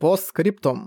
Постскриптум.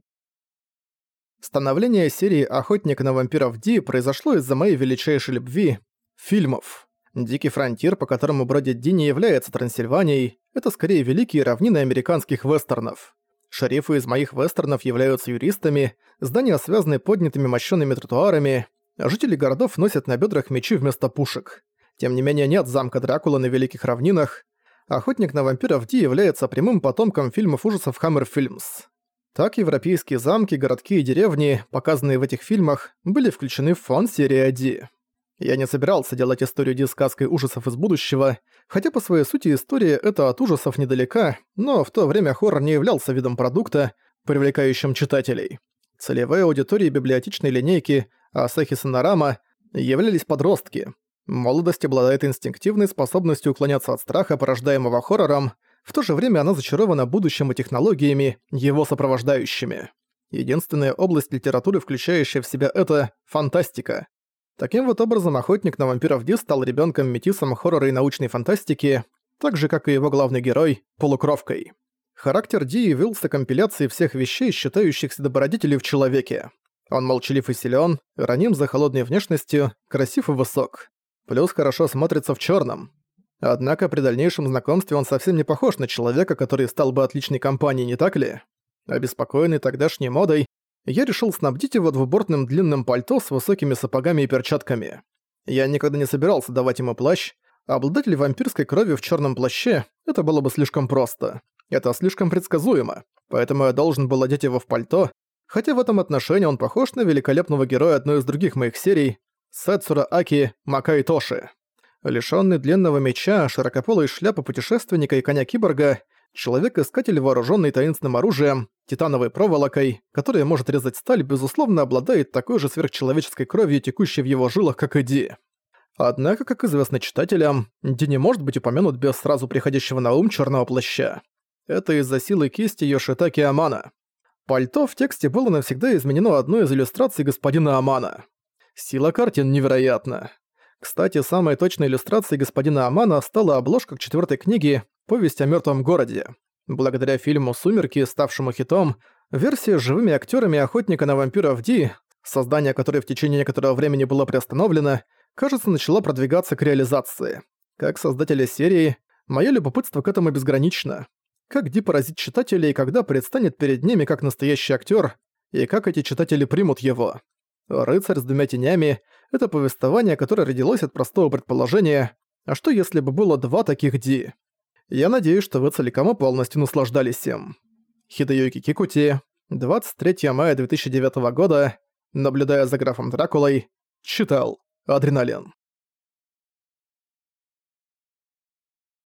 Становление серии «Охотник на вампиров Ди» произошло из-за моей величайшей любви – фильмов. «Дикий фронтир», по которому бродит Ди, не является Трансильванией, это скорее великие равнины американских вестернов. Шерифы из моих вестернов являются юристами, здания связаны поднятыми мощёными тротуарами, а жители городов носят на бедрах мечи вместо пушек. Тем не менее нет замка Дракула на Великих Равнинах. Охотник на вампиров Ди является прямым потомком фильмов ужасов Hammer Films. Так европейские замки, городки и деревни, показанные в этих фильмах, были включены в фон серии Ди. Я не собирался делать историю Ди сказкой ужасов из будущего, хотя по своей сути история эта от ужасов недалека, но в то время хоррор не являлся видом продукта, привлекающим читателей. Целевой аудиторией библиотечной линейки Асахи Санарама являлись подростки. Молодость обладает инстинктивной способностью уклоняться от страха, порождаемого хоррором, в то же время она зачарована будущим и технологиями, его сопровождающими. Единственная область литературы, включающая в себя это — фантастика. Таким вот образом, охотник на вампиров Ди стал ребенком метисом хоррора и научной фантастики, так же, как и его главный герой — полукровкой. Характер Ди явился компиляцией всех вещей, считающихся добродетелью в человеке. Он молчалив и силен, раним за холодной внешностью, красив и высок. Плюс хорошо смотрится в черном. Однако при дальнейшем знакомстве он совсем не похож на человека, который стал бы отличной компанией, не так ли? Обеспокоенный тогдашней модой, я решил снабдить его двубортным длинным пальто с высокими сапогами и перчатками. Я никогда не собирался давать ему плащ, обладатель вампирской крови в черном плаще — это было бы слишком просто. Это слишком предсказуемо, поэтому я должен был одеть его в пальто, хотя в этом отношении он похож на великолепного героя одной из других моих серий Сацура Аки Макай Тоши. Лишённый длинного меча, широкополой шляпы путешественника и коня-киборга, человек-искатель, вооружённый таинственным оружием, титановой проволокой, которая может резать сталь, безусловно, обладает такой же сверхчеловеческой кровью, текущей в его жилах, как и Ди. Однако, как известно читателям, Ди не может быть упомянут без сразу приходящего на ум чёрного плаща. Это из-за силы кисти Йошитаки Амана. Пальто в тексте было навсегда изменено одной из иллюстраций господина Амана. Сила картин невероятна. Кстати, самой точной иллюстрацией господина Амана стала обложка к четвертой книге «Повесть о мертвом городе». Благодаря фильму «Сумерки», ставшему хитом, версия с живыми актерами охотника на вампиров Ди, создание которой в течение некоторого времени было приостановлено, кажется, начала продвигаться к реализации. Как создателя серии, мое любопытство к этому безгранично. Как Ди поразит читателей, когда предстанет перед ними как настоящий актер, и как эти читатели примут его. «Рыцарь с двумя тенями» — это повествование, которое родилось от простого предположения «А что если бы было два таких Ди?» Я надеюсь, что вы целиком и полностью наслаждались им. Хидеюки Кикути, 23 мая 2009 года, наблюдая за графом Дракулой, читал «Адреналин».